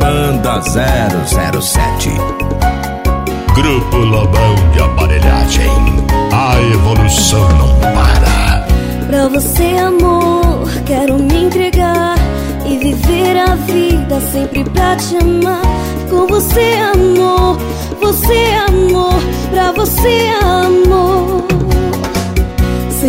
Banda 007 Grupo Lobão de Aparelhagem. A evolução não para. Pra você, amor, quero me entregar e viver a vida sempre pra te amar. Com você, amor, você, amor, pra você, amor.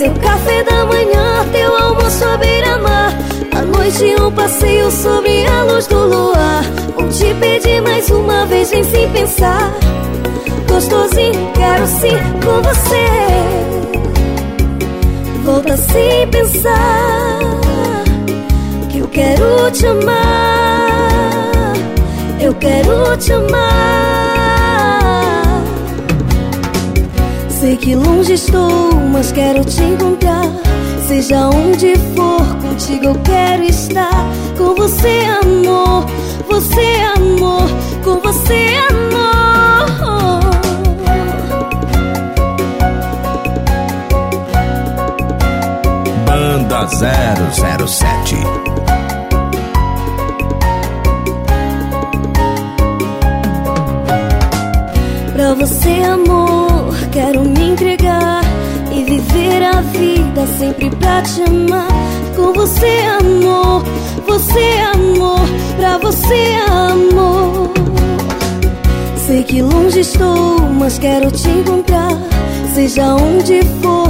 Seu café da manhã, teu almoço à beira-mar. À noite um passeio sobre a luz do luar. Vou te pedir mais uma vez, vem sem pensar. Gostosinho, quero sim com você. Volta sem pensar eu quero te amar, eu quero te amar. Sei que longe estou, mas quero te encontrar. Seja onde for, contigo eu quero estar. Com você, amor, você, amor, com você, amor. Banda 007 Pra você, amor, quero me entregar e viver a vida sempre pra te amar. Com você, amor, você, amor, pra você, amor. Sei que longe estou, mas quero te encontrar. Seja onde for,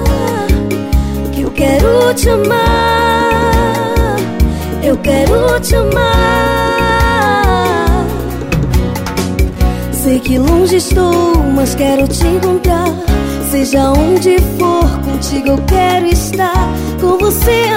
quero te amar, eu quero te amar. Sei que longe estou, mas quero te encontrar. Seja onde for, contigo eu quero estar. Com você